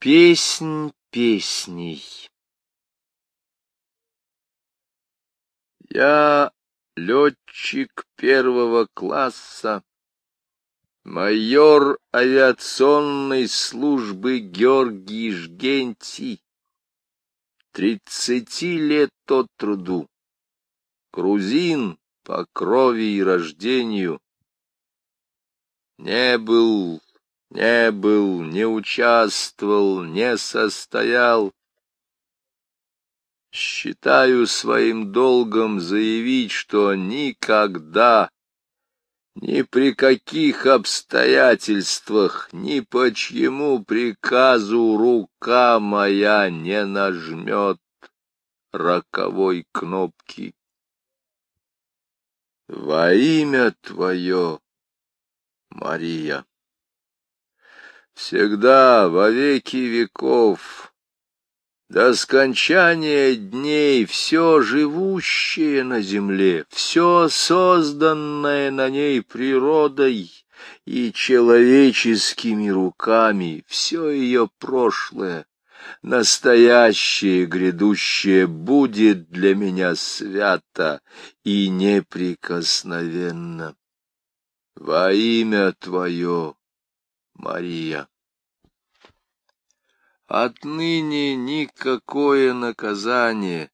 Песнь песней. Я летчик первого класса, майор авиационной службы Георгий Жгентий, тридцати лет от труду, грузин по крови и рождению, не был не был, не участвовал, не состоял. Считаю своим долгом заявить, что никогда, ни при каких обстоятельствах, ни по чьему приказу рука моя не нажмет роковой кнопки. Во имя Твое, Мария всегда, во веки веков, до скончания дней все живущее на земле, все созданное на ней природой и человеческими руками, все ее прошлое, настоящее грядущее будет для меня свято и неприкосновенно. Во имя Твое, Мария. Отныне никакое наказание,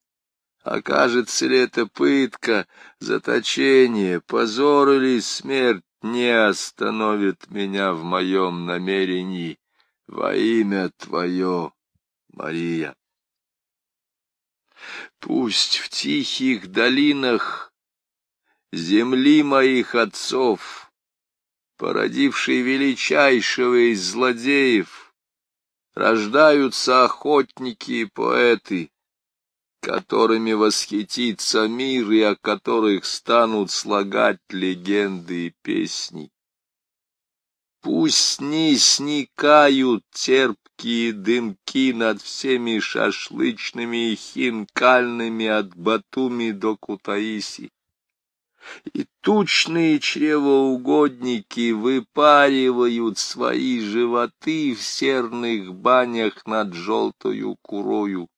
окажется ли это пытка, заточение, позор или смерть, не остановит меня в моем намерении во имя Твое, Мария. Пусть в тихих долинах земли моих отцов породивший величайшего из злодеев, рождаются охотники и поэты, которыми восхитится мир и о которых станут слагать легенды и песни. Пусть не сникают терпкие дымки над всеми шашлычными и хинкальными от Батуми до Кутаиси и тучные чревоугодники выпаривают свои животы в серных банях над желтою курою.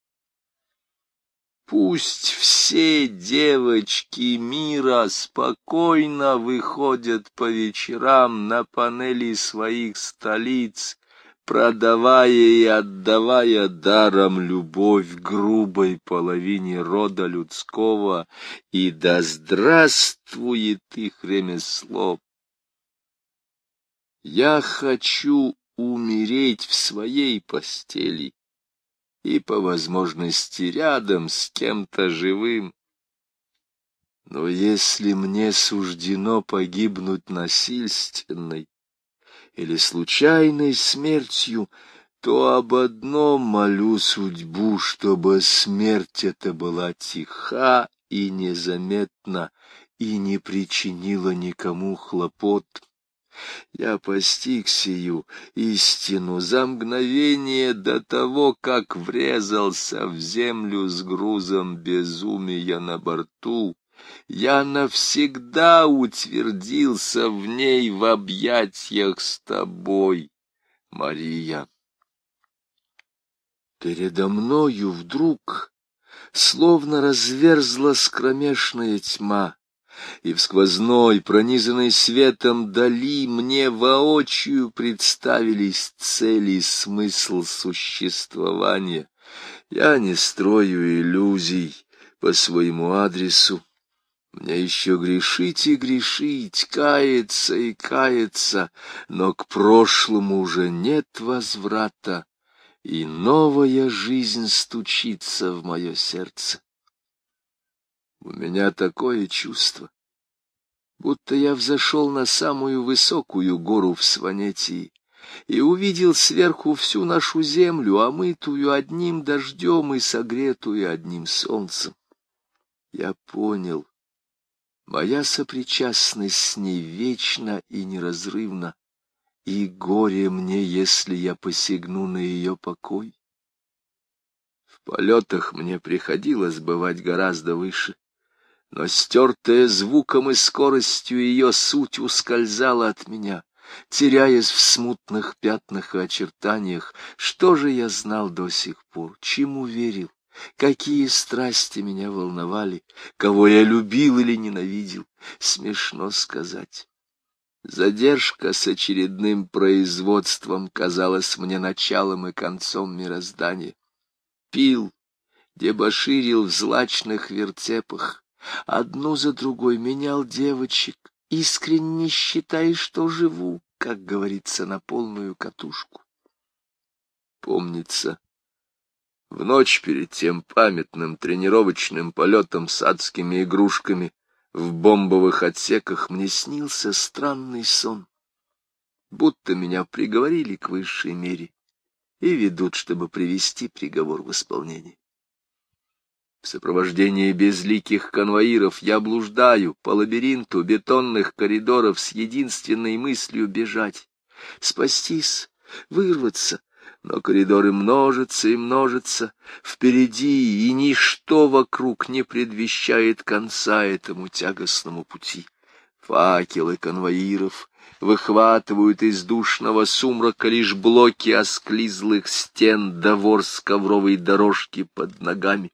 Пусть все девочки мира спокойно выходят по вечерам на панели своих столиц продавая и отдавая даром любовь грубой половине рода людского, и да здравствует их ремесло. Я хочу умереть в своей постели и, по возможности, рядом с кем-то живым. Но если мне суждено погибнуть насильственной, или случайной смертью, то об одном молю судьбу, чтобы смерть эта была тиха и незаметна и не причинила никому хлопот. Я постиг сию истину за мгновение до того, как врезался в землю с грузом безумия на борту, я навсегда утвердился в ней в объятиях с тобой, Мария. Передо мною вдруг словно разверзла скромешная тьма, и в сквозной, пронизанной светом дали мне воочию представились цели и смысл существования. Я не строю иллюзий по своему адресу, мне еще грешить и грешить, каяться и каяться, но к прошлому уже нет возврата, и новая жизнь стучится в мое сердце. У меня такое чувство, будто я взошел на самую высокую гору в Сванетии и увидел сверху всю нашу землю, омытую одним дождем и согретую одним солнцем. Я понял, Моя сопричастность с ней вечна и неразрывна, и горе мне, если я посягну на ее покой. В полетах мне приходилось бывать гораздо выше, но стертая звуком и скоростью ее суть ускользала от меня, теряясь в смутных пятнах и очертаниях. Что же я знал до сих пор, чему верил? Какие страсти меня волновали, кого я любил или ненавидел, смешно сказать. Задержка с очередным производством казалась мне началом и концом мироздания. Пил, дебоширил в злачных вертепах, одну за другой менял девочек, искренне считая, что живу, как говорится, на полную катушку. Помнится, в ночь перед тем памятным тренировочным полетом с адскими игрушками в бомбовых отсеках мне снился странный сон, будто меня приговорили к высшей мере и ведут, чтобы привести приговор в исполнение. В сопровождении безликих конвоиров я блуждаю по лабиринту бетонных коридоров с единственной мыслью бежать, спастись, вырваться, но коридоры множатся и множатся впереди, и ничто вокруг не предвещает конца этому тягостному пути. Факелы конвоиров выхватывают из душного сумрака лишь блоки осклизлых стен да ворс ковровой дорожки под ногами.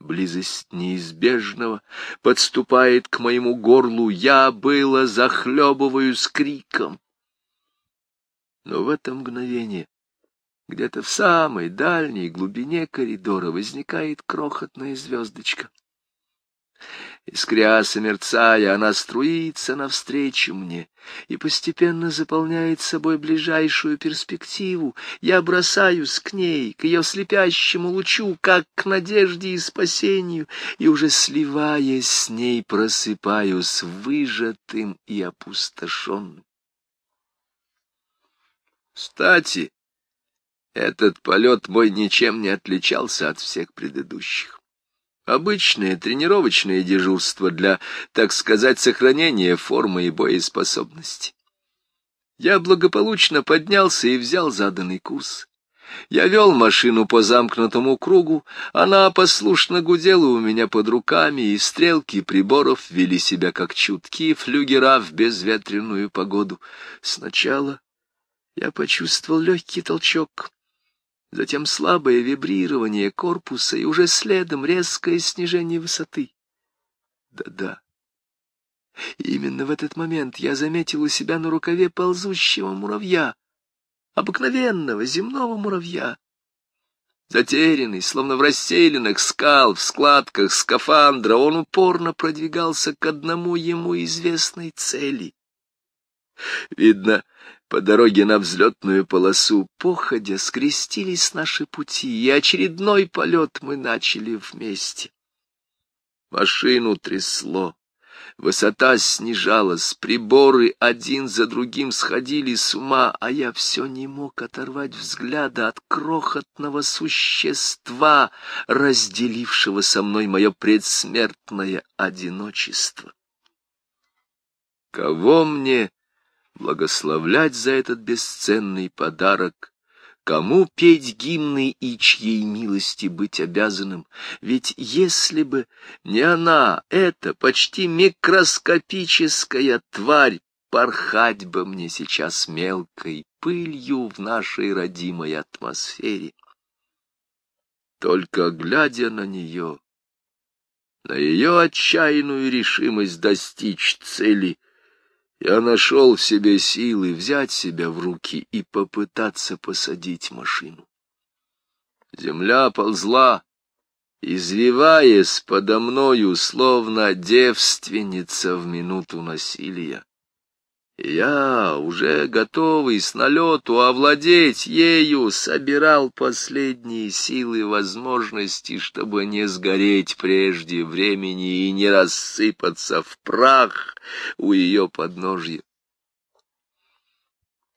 Близость неизбежного подступает к моему горлу, я было захлебываюсь криком. Но в это мгновение где-то в самой дальней глубине коридора возникает крохотная звездочка. Искряся мерцая, она струится навстречу мне и постепенно заполняет собой ближайшую перспективу. Я бросаюсь к ней, к ее слепящему лучу, как к надежде и спасению, и уже сливаясь с ней, просыпаюсь выжатым и опустошенным. Кстати, этот полет мой ничем не отличался от всех предыдущих. Обычное тренировочное дежурство для, так сказать, сохранения формы и боеспособности. Я благополучно поднялся и взял заданный курс. Я вел машину по замкнутому кругу, она послушно гудела у меня под руками, и стрелки приборов вели себя как чуткие флюгера в безветренную погоду. Сначала я почувствовал легкий толчок, затем слабое вибрирование корпуса и уже следом резкое снижение высоты. Да-да. Именно в этот момент я заметил у себя на рукаве ползущего муравья, обыкновенного земного муравья. Затерянный, словно в расселенных скал, в складках скафандра, он упорно продвигался к одному ему известной цели. Видно, по дороге на взлетную полосу, походя, скрестились наши пути, и очередной полет мы начали вместе. Машину трясло, высота снижалась, приборы один за другим сходили с ума, а я все не мог оторвать взгляда от крохотного существа, разделившего со мной мое предсмертное одиночество. Кого мне благословлять за этот бесценный подарок, кому петь гимны и чьей милости быть обязанным, ведь если бы не она, эта почти микроскопическая тварь, порхать бы мне сейчас мелкой пылью в нашей родимой атмосфере. Только глядя на нее, на ее отчаянную решимость достичь цели, я нашел в себе силы взять себя в руки и попытаться посадить машину. Земля ползла, извиваясь подо мною, словно девственница в минуту насилия. Я, уже готовый с налету овладеть ею, собирал последние силы и возможности, чтобы не сгореть прежде времени и не рассыпаться в прах у ее подножья.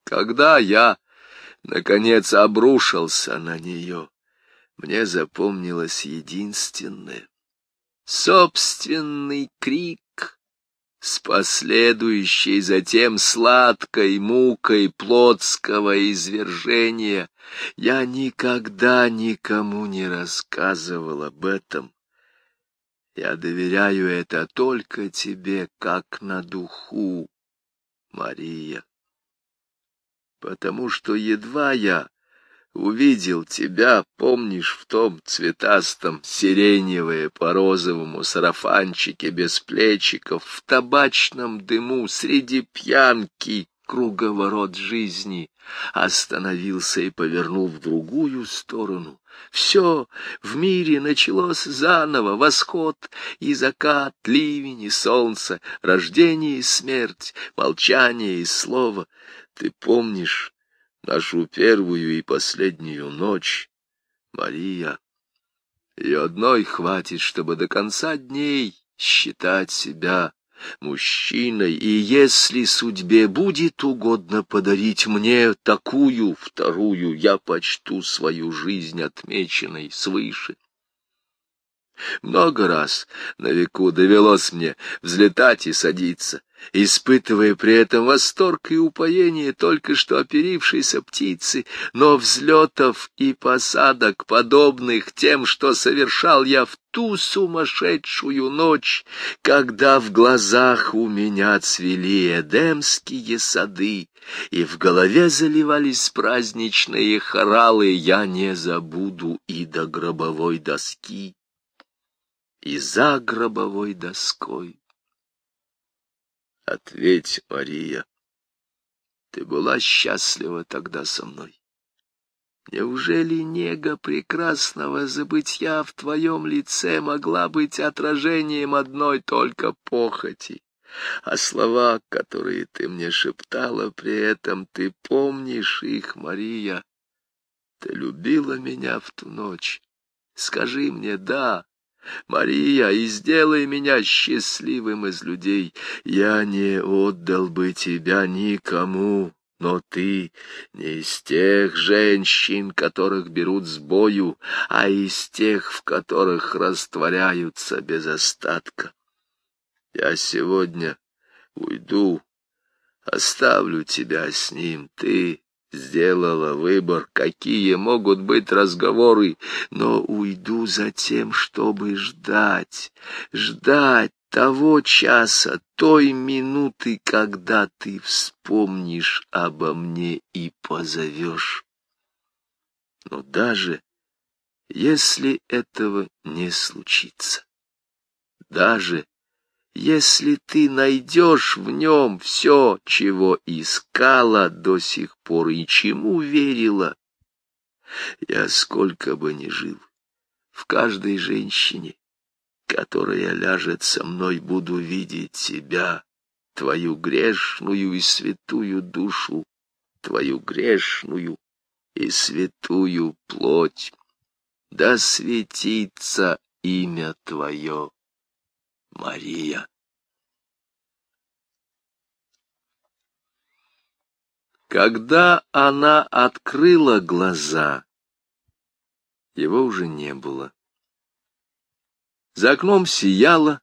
Когда я, наконец, обрушился на нее, мне запомнилось единственное — собственный крик с последующей затем сладкой мукой плотского извержения. Я никогда никому не рассказывал об этом. Я доверяю это только тебе, как на духу, Мария. потому что едва я увидел тебя, помнишь, в том цветастом сиреневое по розовому сарафанчике без плечиков, в табачном дыму среди пьянки, круговорот жизни, остановился и повернул в другую сторону. Все в мире началось заново, восход и закат, ливень и солнце, рождение и смерть, молчание и слово. Ты помнишь нашу первую и последнюю ночь, Мария? И одной хватит, чтобы до конца дней считать себя мужчиной, и если судьбе будет угодно подарить мне такую вторую, я почту свою жизнь отмеченной свыше. Много раз на веку довелось мне взлетать и садиться, испытывая при этом восторг и упоение только что оперившейся птицы, но взлетов и посадок, подобных тем, что совершал я в ту сумасшедшую ночь, когда в глазах у меня цвели эдемские сады, и в голове заливались праздничные хоралы, я не забуду и до гробовой доски, и за гробовой доской. Ответь, Мария, ты была счастлива тогда со мной. Неужели нега прекрасного забытья в твоем лице могла быть отражением одной только похоти? А слова, которые ты мне шептала при этом, ты помнишь их, Мария? Ты любила меня в ту ночь. Скажи мне «да», Мария, и сделай меня счастливым из людей. Я не отдал бы тебя никому, но ты не из тех женщин, которых берут с бою, а из тех, в которых растворяются без остатка. Я сегодня уйду, оставлю тебя с ним, ты сделала выбор, какие могут быть разговоры, но уйду за тем, чтобы ждать, ждать того часа, той минуты, когда ты вспомнишь обо мне и позовешь. Но даже если этого не случится, даже если ты найдешь в нем все, чего искала до сих пор и чему верила. Я сколько бы ни жил, в каждой женщине, которая ляжет со мной, буду видеть тебя, твою грешную и святую душу, твою грешную и святую плоть. Да светится имя твое Мария. Когда она открыла глаза, его уже не было. За окном сияло,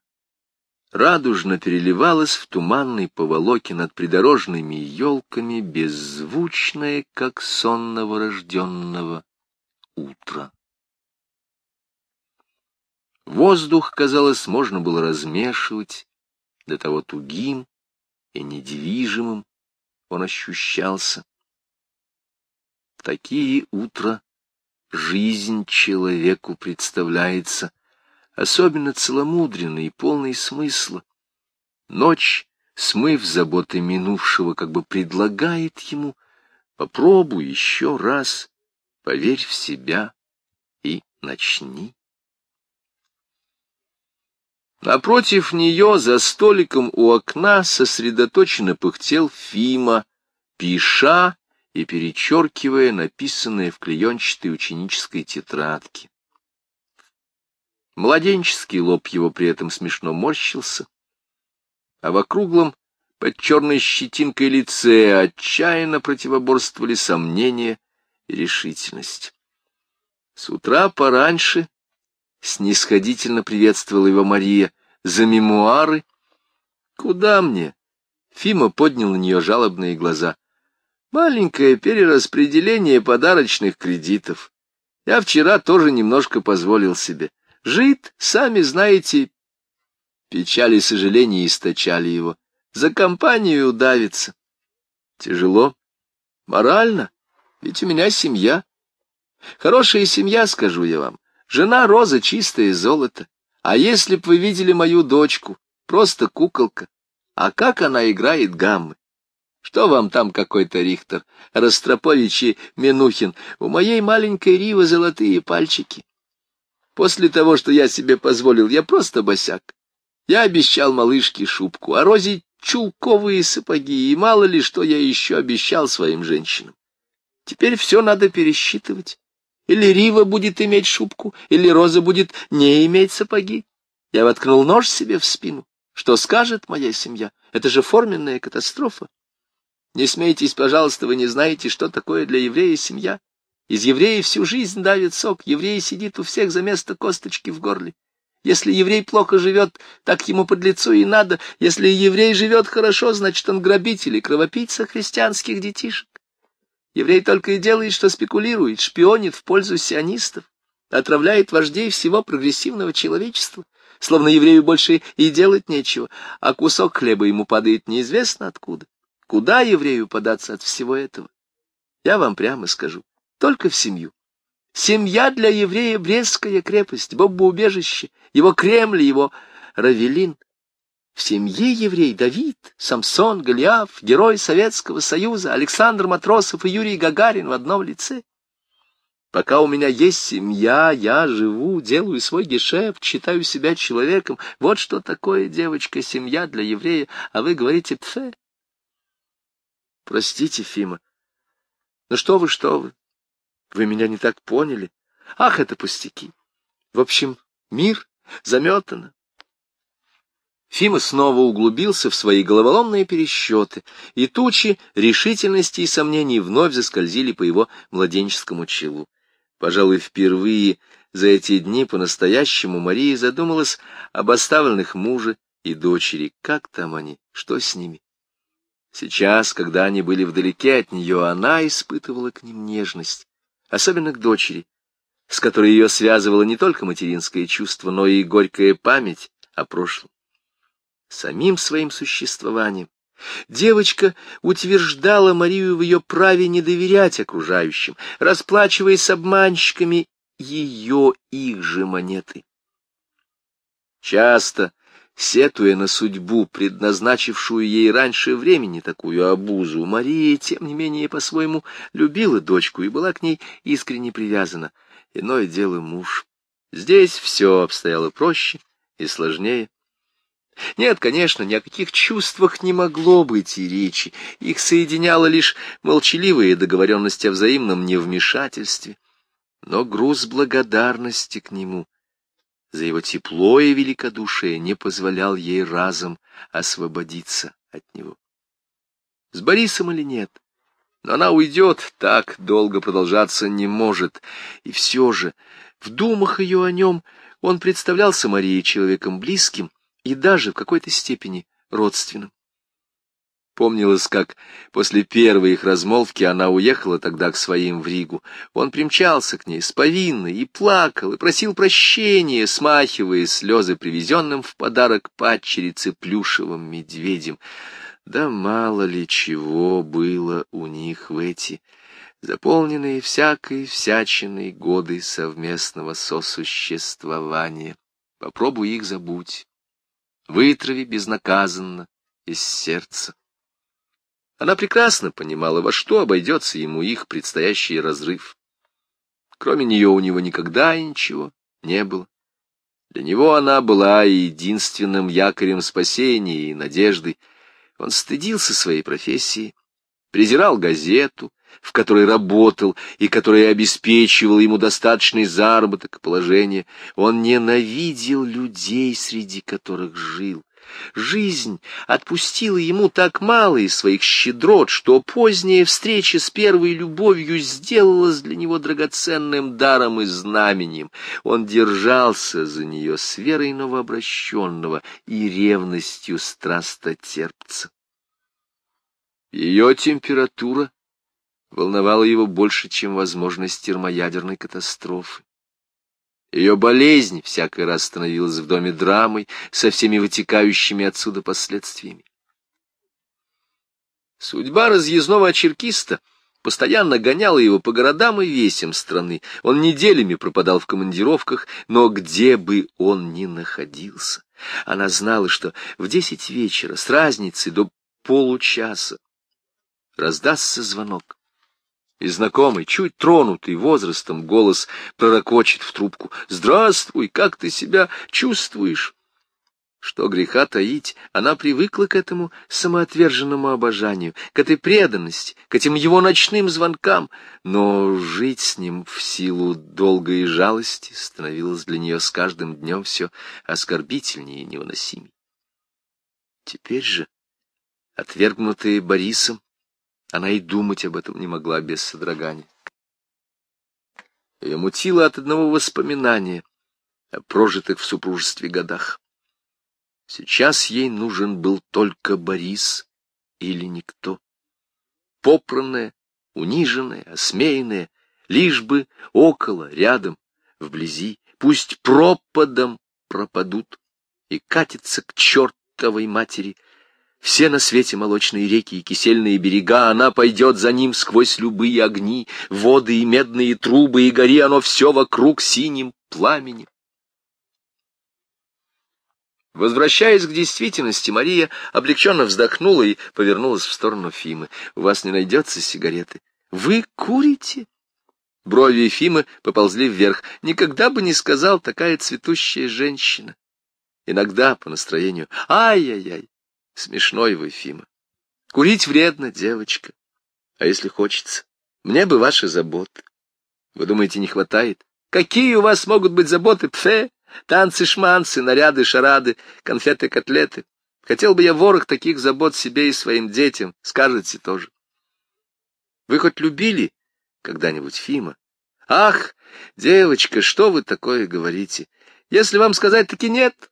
радужно переливалось в туманной поволоке над придорожными елками, беззвучное, как сон новорожденного утра. Воздух, казалось, можно было размешивать, до того тугим и недвижимым он ощущался. Такие утра жизнь человеку представляется особенно целомудренной и полной смысла. Ночь, смыв заботы минувшего, как бы предлагает ему «попробуй еще раз, поверь в себя и начни». Напротив нее, за столиком у окна, сосредоточенно пыхтел Фима, пиша и перечеркивая написанное в клеенчатой ученической тетрадке. Младенческий лоб его при этом смешно морщился, а в округлом, под черной щетинкой лице отчаянно противоборствовали сомнения и решительность. С утра пораньше снисходительно приветствовала его Мария, за мемуары. Куда мне? Фима поднял на нее жалобные глаза. Маленькое перераспределение подарочных кредитов. Я вчера тоже немножко позволил себе. Жит, сами знаете, печали и сожаления источали его. За компанию удавится. Тяжело. Морально? Ведь у меня семья. Хорошая семья, скажу я вам. Жена Роза — чистое золото. А если б вы видели мою дочку, просто куколка. А как она играет гаммы? Что вам там какой-то Рихтер, Ростропович и Менухин? У моей маленькой Ривы золотые пальчики. После того, что я себе позволил, я просто босяк. Я обещал малышке шубку, а Розе чулковые сапоги, и мало ли что я еще обещал своим женщинам. Теперь все надо пересчитывать. Или Рива будет иметь шубку, или Роза будет не иметь сапоги. Я воткнул нож себе в спину. Что скажет моя семья? Это же форменная катастрофа. Не смейтесь, пожалуйста, вы не знаете, что такое для еврея семья. Из еврея всю жизнь давит сок, еврей сидит у всех за место косточки в горле. Если еврей плохо живет, так ему под лицо и надо. Если еврей живет хорошо, значит, он грабитель и кровопийца христианских детишек. Еврей только и делает, что спекулирует, шпионит в пользу сионистов, отравляет вождей всего прогрессивного человечества, словно еврею больше и делать нечего, а кусок хлеба ему падает неизвестно откуда. Куда еврею податься от всего этого? Я вам прямо скажу, только в семью. Семья для еврея — Брестская крепость, бомбоубежище, его Кремль, его Равелин. В семье еврей Давид, Самсон, Голиаф, герой Советского Союза, Александр Матросов и Юрий Гагарин в одном лице. Пока у меня есть семья, я живу, делаю свой гешефт, считаю себя человеком. Вот что такое, девочка, семья для еврея, а вы говорите «пфе». Простите, Фима. Ну что вы, что вы. Вы меня не так поняли. Ах, это пустяки. В общем, мир заметано. Фима снова углубился в свои головоломные пересчеты, и тучи решительности и сомнений вновь заскользили по его младенческому челу. Пожалуй, впервые за эти дни по-настоящему Мария задумалась об оставленных муже и дочери. Как там они? Что с ними? Сейчас, когда они были вдалеке от нее, она испытывала к ним нежность особенно к дочери, с которой ее связывало не только материнское чувство, но и горькая память о прошлом. Самим своим существованием девочка утверждала Марию в ее праве не доверять окружающим, расплачиваясь обманщиками ее их же монеты. Часто Сетуя на судьбу, предназначившую ей раньше времени такую обузу, Мария, тем не менее, по-своему любила дочку и была к ней искренне привязана. Иное дело муж. Здесь все обстояло проще и сложнее. Нет, конечно, ни о каких чувствах не могло быть и речи. Их соединяла лишь молчаливая договоренность о взаимном невмешательстве. Но груз благодарности к нему за его тепло и великодушие не позволял ей разом освободиться от него. С Борисом или нет, но она уйдет, так долго продолжаться не может, и все же в думах ее о нем он представлялся Марии человеком близким и даже в какой-то степени родственным. Помнилось, как после первой их размолвки она уехала тогда к своим в Ригу. Он примчался к ней с повинной и плакал, и просил прощения, смахивая слезы привезенным в подарок падчерице плюшевым медведем. Да мало ли чего было у них в эти заполненные всякой всячиной годы совместного сосуществования. Попробуй их забудь, вытрави безнаказанно из сердца. Она прекрасно понимала, во что обойдется ему их предстоящий разрыв. Кроме нее у него никогда ничего не было. Для него она была единственным якорем спасения и надежды. Он стыдился своей профессии, презирал газету, в которой работал и которая обеспечивала ему достаточный заработок и положение. Он ненавидел людей, среди которых жил. Жизнь отпустила ему так мало из своих щедрот, что поздняя встреча с первой любовью сделалась для него драгоценным даром и знаменем. Он держался за нее с верой новообращенного и ревностью страстотерпца. Ее температура волновала его больше, чем возможность термоядерной катастрофы. Ее болезнь всякий раз становилась в доме драмой со всеми вытекающими отсюда последствиями. Судьба разъездного очеркиста постоянно гоняла его по городам и весям страны. Он неделями пропадал в командировках, но где бы он ни находился, она знала, что в десять вечера с разницей до получаса раздастся звонок. И знакомый, чуть тронутый возрастом, голос пророкочет в трубку. «Здравствуй, как ты себя чувствуешь?» Что греха таить, она привыкла к этому самоотверженному обожанию, к этой преданности, к этим его ночным звонкам, но жить с ним в силу долгой жалости становилось для нее с каждым днем все оскорбительнее и невыносимее. Теперь же, отвергнутая Борисом, она и думать об этом не могла без содрогания. Ее мутило от одного воспоминания о прожитых в супружестве годах. Сейчас ей нужен был только Борис или никто. Попранная, униженная, осмеянная, лишь бы около, рядом, вблизи, пусть пропадом пропадут и катятся к чертовой матери. Все на свете молочные реки и кисельные берега, она пойдет за ним сквозь любые огни, воды и медные трубы, и гори оно все вокруг синим пламенем. Возвращаясь к действительности, Мария облегченно вздохнула и повернулась в сторону Фимы. «У вас не найдется сигареты?» «Вы курите?» Брови Ефимы поползли вверх. «Никогда бы не сказал, такая цветущая женщина». Иногда по настроению «Ай-яй-яй!» Смешной вы, Ефима. Курить вредно, девочка. А если хочется? Мне бы ваши заботы. Вы думаете, не хватает? Какие у вас могут быть заботы, пфе? Танцы-шманцы, наряды, шарады, конфеты-котлеты. Хотел бы я ворох таких забот себе и своим детям, скажете тоже. Вы хоть любили когда-нибудь Фима? Ах, девочка, что вы такое говорите? Если вам сказать таки нет,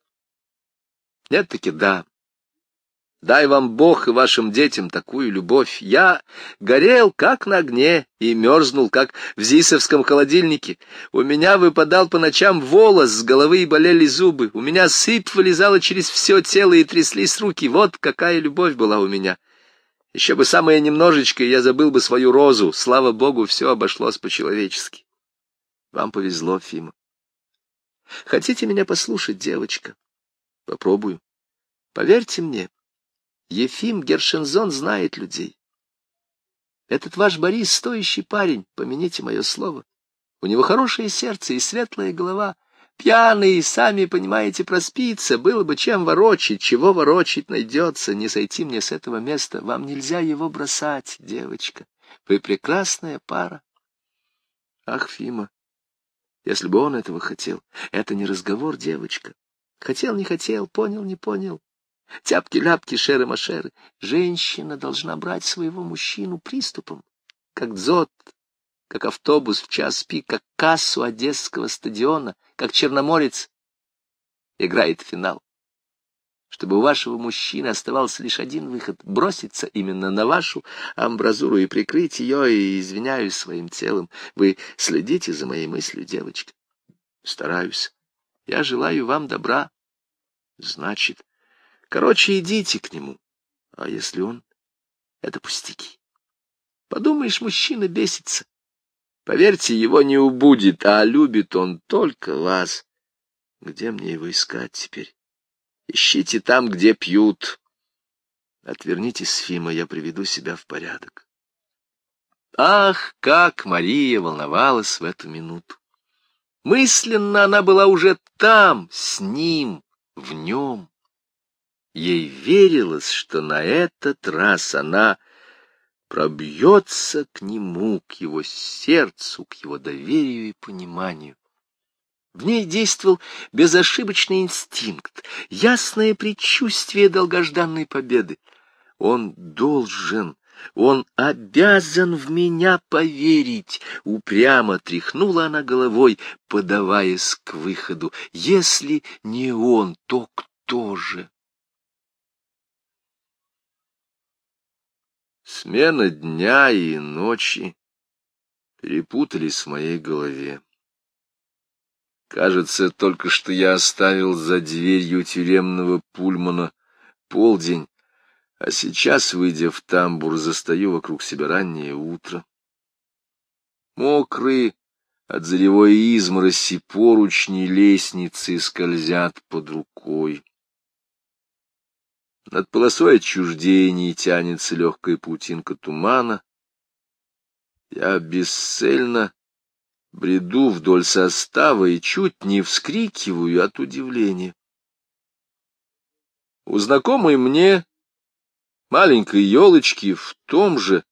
нет таки да. Дай вам Бог и вашим детям такую любовь. Я горел, как на огне, и мерзнул, как в зисовском холодильнике. У меня выпадал по ночам волос с головы и болели зубы. У меня сыпь вылезала через все тело и тряслись руки. Вот какая любовь была у меня. Еще бы самое немножечко, я забыл бы свою розу. Слава Богу, все обошлось по-человечески. Вам повезло, Фима. Хотите меня послушать, девочка? Попробую. Поверьте мне. Ефим Гершензон знает людей. Этот ваш Борис — стоящий парень, помяните мое слово. У него хорошее сердце и светлая голова. Пьяный, сами понимаете, проспится. Было бы чем ворочить, чего ворочить найдется. Не сойти мне с этого места. Вам нельзя его бросать, девочка. Вы прекрасная пара. Ах, Фима, если бы он этого хотел. Это не разговор, девочка. Хотел, не хотел, понял, не понял. Тяпки-ляпки, шеры-машеры. Женщина должна брать своего мужчину приступом, как дзот, как автобус в час пик, как кассу Одесского стадиона, как черноморец играет финал. Чтобы у вашего мужчины оставался лишь один выход — броситься именно на вашу амбразуру и прикрыть ее, и извиняюсь своим телом. Вы следите за моей мыслью, девочка. Стараюсь. Я желаю вам добра. Значит, Короче, идите к нему. А если он? Это пустяки. Подумаешь, мужчина бесится. Поверьте, его не убудет, а любит он только вас. Где мне его искать теперь? Ищите там, где пьют. Отвернитесь, Фима, я приведу себя в порядок. Ах, как Мария волновалась в эту минуту! Мысленно она была уже там, с ним, в нем. Ей верилось, что на этот раз она пробьется к нему, к его сердцу, к его доверию и пониманию. В ней действовал безошибочный инстинкт, ясное предчувствие долгожданной победы. Он должен, он обязан в меня поверить. Упрямо тряхнула она головой, подаваясь к выходу. Если не он, то кто же? Смена дня и ночи перепутались в моей голове. Кажется, только что я оставил за дверью тюремного пульмана полдень, а сейчас, выйдя в тамбур, застаю вокруг себя раннее утро. Мокрые от заревой измороси поручни лестницы скользят под рукой. Над полосой отчуждений тянется легкая паутинка тумана. Я бесцельно бреду вдоль состава и чуть не вскрикиваю от удивления. У знакомой мне маленькой елочки в том же,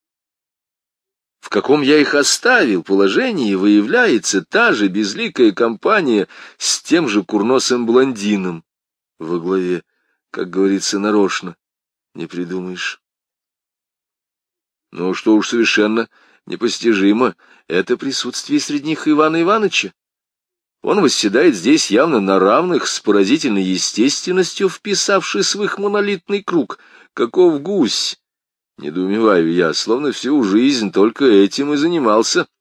в каком я их оставил положении, выявляется та же безликая компания с тем же курносым блондином во главе, как говорится, нарочно, не придумаешь. Ну, что уж совершенно непостижимо, это присутствие среди них Ивана Ивановича. Он восседает здесь явно на равных, с поразительной естественностью вписавшись в их монолитный круг. Каков гусь! Недоумеваю я, словно всю жизнь только этим и занимался —